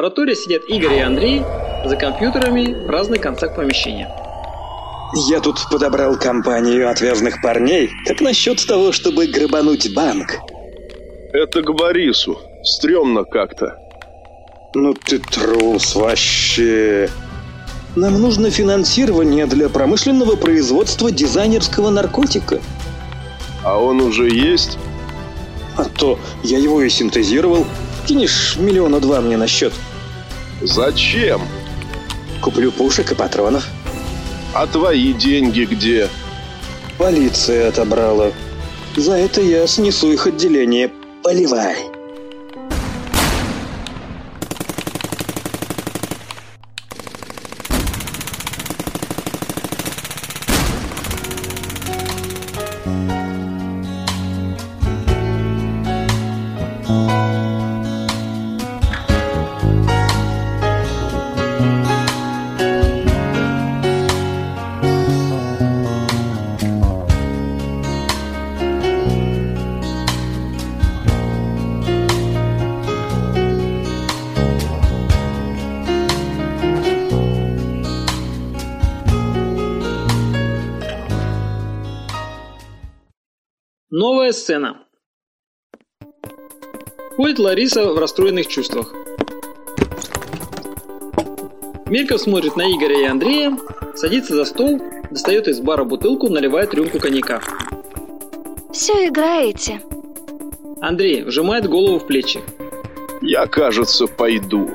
Лаборатории сидят Игорь и Андрей за компьютерами в разных концах помещения. Я тут подобрал компанию отвязных парней. Как насчет того, чтобы грабануть банк? Это к Борису. Стремно как-то. Ну ты трус вообще. Нам нужно финансирование для промышленного производства дизайнерского наркотика. А он уже есть? А то я его и синтезировал. Кинешь миллиона два мне на счет. Зачем? Куплю пушек и патронов. А твои деньги где? Полиция отобрала. За это я снесу их отделение. Поливай. Новая сцена. Ходит Лариса в расстроенных чувствах. Мельков смотрит на Игоря и Андрея, садится за стол, достает из бара бутылку, наливает рюмку коньяка. Все играете. Андрей вжимает голову в плечи. Я, кажется, пойду.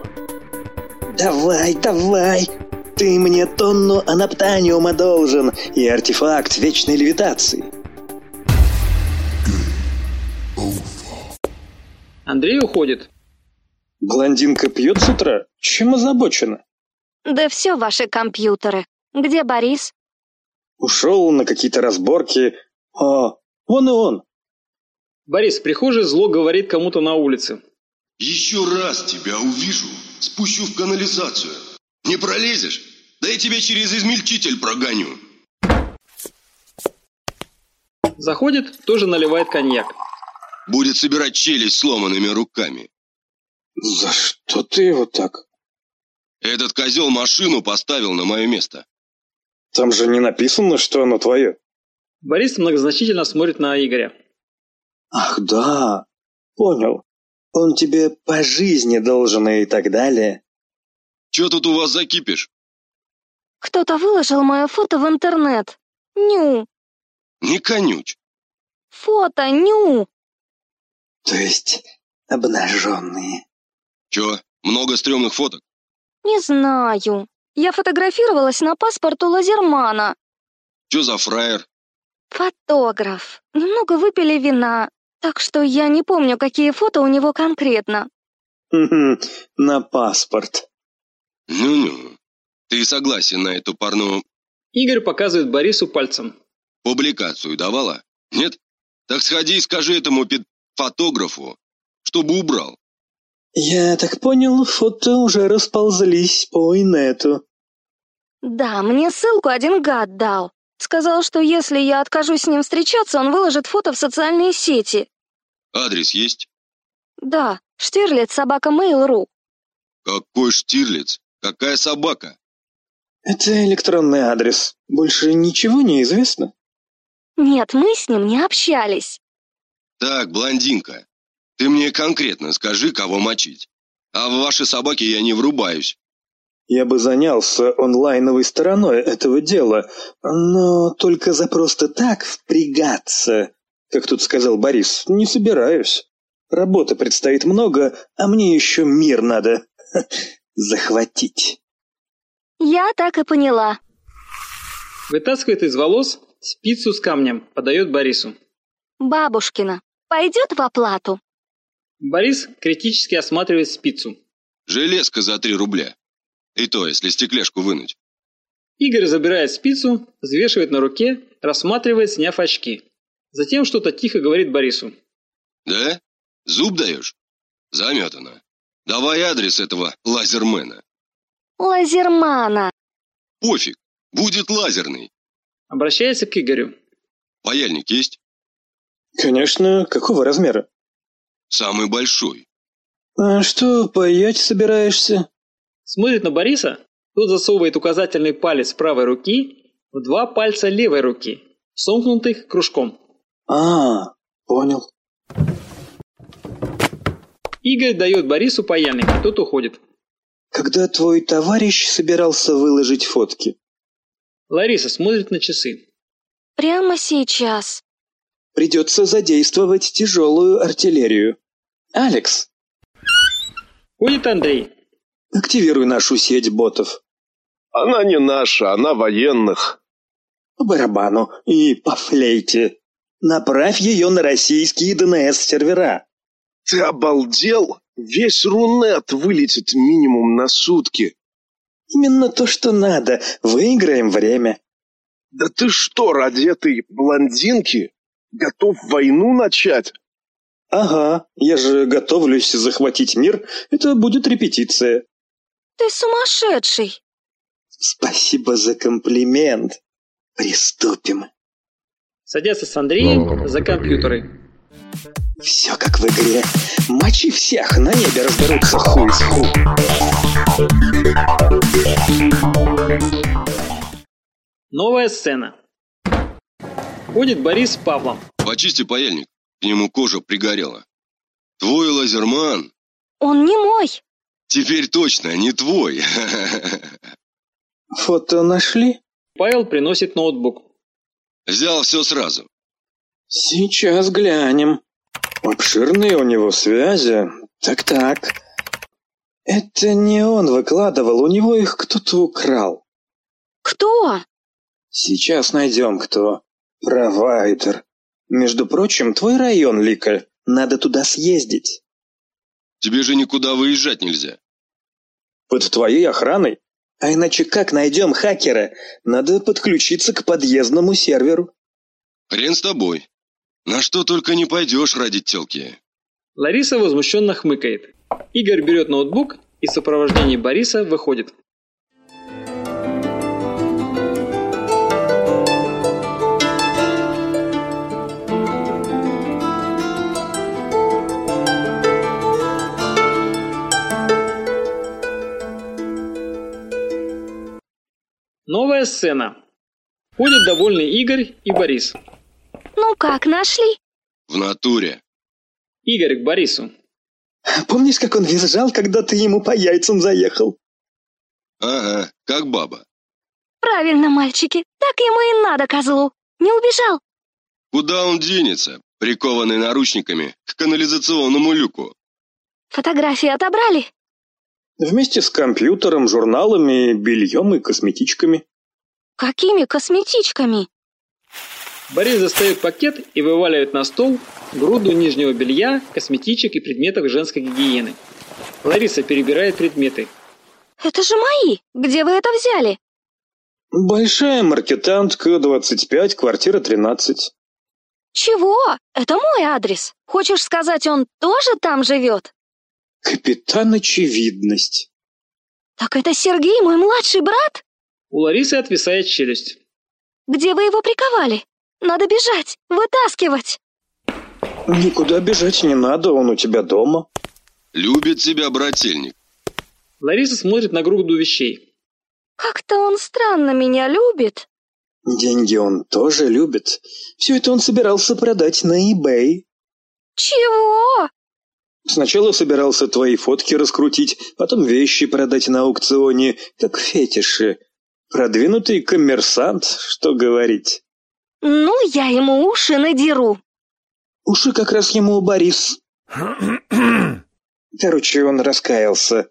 Давай, давай. Ты мне тонну анаптаниума должен и артефакт вечной левитации. Андрей уходит. Блондинка пьет с утра? Чем озабочена? Да все ваши компьютеры. Где Борис? Ушел на какие-то разборки. О, вон и он. Борис в прихожей зло говорит кому-то на улице. Еще раз тебя увижу, спущу в канализацию. Не пролезешь? Да я тебя через измельчитель прогоню. Заходит, тоже наливает коньяк. Будет собирать челюсть сломанными руками. За что ты его так? Этот козел машину поставил на мое место. Там же не написано, что оно твое. Борис многозначительно смотрит на Игоря. Ах, да. Понял. Он тебе по жизни должен и так далее. Че тут у вас закипишь? Кто-то выложил мое фото в интернет. Ню. Не конюч. Фото, ню. То есть обнаженные. Че, много стрёмных фоток? Не знаю. Я фотографировалась на паспорту Лазермана. Че за фраер? Фотограф. Немного выпили вина, так что я не помню, какие фото у него конкретно. На паспорт. Ну-ну. Ты согласен на эту парную Игорь показывает Борису пальцем. публикацию давала? Нет? Так сходи и скажи этому пи- фотографу, чтобы убрал. Я так понял, фото уже расползлись по инету. Да, мне ссылку один гад дал. Сказал, что если я откажусь с ним встречаться, он выложит фото в социальные сети. Адрес есть? Да, Штирлиц, собака Mail.ru. Какой Штирлиц? Какая собака? Это электронный адрес. Больше ничего не известно. Нет, мы с ним не общались. Так, блондинка, ты мне конкретно скажи, кого мочить. А в ваши собаки я не врубаюсь. Я бы занялся онлайновой стороной этого дела, но только за просто так впрягаться, как тут сказал Борис, не собираюсь. Работы предстоит много, а мне еще мир надо захватить. Я так и поняла. Вытаскивает из волос спицу с камнем, подает Борису. Бабушкина. Пойдет в оплату? Борис критически осматривает спицу. Железка за три рубля. И то, если стекляшку вынуть. Игорь забирает спицу, взвешивает на руке, рассматривает, сняв очки. Затем что-то тихо говорит Борису. Да? Зуб даешь? Заметано. Давай адрес этого лазермена. Лазермана. Пофиг, будет лазерный. Обращается к Игорю. Паяльник есть? Конечно, какого размера? Самый большой. А что, паять собираешься? Смотрит на Бориса, тот засовывает указательный палец правой руки в два пальца левой руки, сомкнутых кружком. А, понял. Игорь дает Борису паяльник, и тот уходит. Когда твой товарищ собирался выложить фотки? Лариса смотрит на часы. Прямо сейчас. Придется задействовать тяжелую артиллерию. Алекс, Ходит Андрей. активируй нашу сеть ботов. Она не наша, она военных. По барабану и по флейте. Направь ее на российские ДНС-сервера. Ты обалдел? Весь Рунет вылетит минимум на сутки. Именно то, что надо. Выиграем время. Да ты что, ради этой блондинки? Готов войну начать? Ага, я же готовлюсь захватить мир. Это будет репетиция. Ты сумасшедший. Спасибо за комплимент. Приступим. Садятся с Андреем за компьютеры. Все как в игре. Мочи всех, на небе разберутся хуй с ху. Новая сцена. Ходит Борис с Павлом. Почисти паяльник, к нему кожа пригорела. Твой лазерман Он не мой. теперь точно не твой. Фото нашли? Павел приносит ноутбук. Взял все сразу. Сейчас глянем. Обширные у него связи. Так-так. Это не он выкладывал, у него их кто-то украл. Кто? Сейчас найдем кто. Провайдер. Между прочим, твой район, Лика. Надо туда съездить. Тебе же никуда выезжать нельзя. Под твоей охраной? А иначе как найдем хакера? Надо подключиться к подъездному серверу. Хрен с тобой. На что только не пойдешь ради телки. Лариса возмущенно хмыкает. Игорь берет ноутбук и в сопровождении Бориса выходит. Новая сцена. Ходят довольный Игорь и Борис. Ну как, нашли? В натуре. Игорь к Борису. Помнишь, как он визжал, когда ты ему по яйцам заехал? Ага, как баба. Правильно, мальчики. Так ему и надо, козлу. Не убежал. Куда он денется, прикованный наручниками к канализационному люку? Фотографии отобрали? Вместе с компьютером, журналами, бельем и косметичками. Какими косметичками? Борис достает пакет и вываливает на стол груду нижнего белья, косметичек и предметов женской гигиены. Лариса перебирает предметы. Это же мои. Где вы это взяли? Большая маркетантка, 25, квартира 13. Чего? Это мой адрес. Хочешь сказать, он тоже там живет? Капитан Очевидность. Так это Сергей, мой младший брат? У Ларисы отвисает челюсть. Где вы его приковали? Надо бежать, вытаскивать. Никуда бежать не надо, он у тебя дома. Любит тебя брательник. Лариса смотрит на груду вещей. Как-то он странно меня любит. Деньги он тоже любит. Все это он собирался продать на eBay. Чего? Сначала собирался твои фотки раскрутить, потом вещи продать на аукционе, как фетиши. Продвинутый коммерсант, что говорить. Ну, я ему уши надеру. Уши как раз ему Борис. Короче, он раскаялся.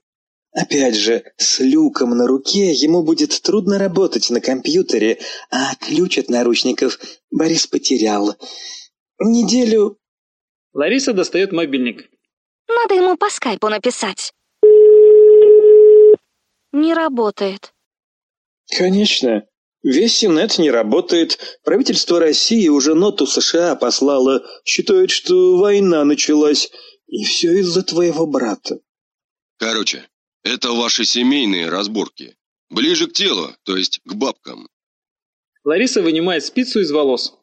Опять же, с люком на руке ему будет трудно работать на компьютере, а ключ от наручников Борис потерял. Неделю... Лариса достает мобильник. Надо ему по скайпу написать. Не работает. Конечно. Весь Синет не работает. Правительство России уже ноту США послало. Считает, что война началась. И все из-за твоего брата. Короче, это ваши семейные разборки. Ближе к телу, то есть к бабкам. Лариса вынимает спицу из волос.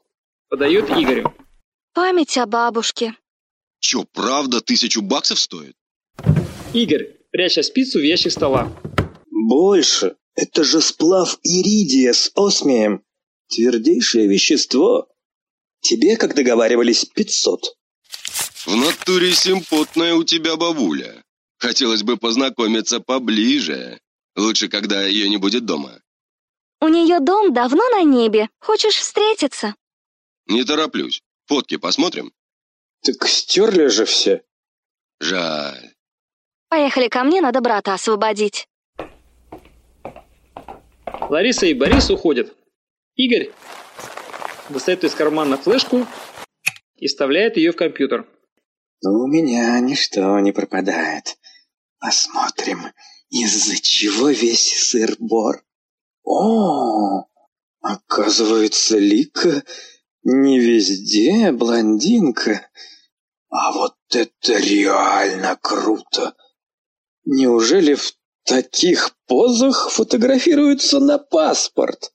Подает Игорю. Память о бабушке. Чё, правда тысячу баксов стоит? Игорь, пряча спицу в ящик стола. Больше. Это же сплав иридия с осмием. Твердейшее вещество. Тебе, как договаривались, пятьсот. В натуре симпотная у тебя бабуля. Хотелось бы познакомиться поближе. Лучше, когда ее не будет дома. У нее дом давно на небе. Хочешь встретиться? Не тороплюсь. Фотки посмотрим? Так стерли же все. Жаль. Поехали ко мне, надо брата освободить. Лариса и Борис уходят. Игорь достает из кармана флешку и вставляет ее в компьютер. У меня ничто не пропадает. Посмотрим, из-за чего весь сыр-бор. О, оказывается, Лика не везде блондинка. А вот это реально круто. Неужели в таких позах фотографируются на паспорт?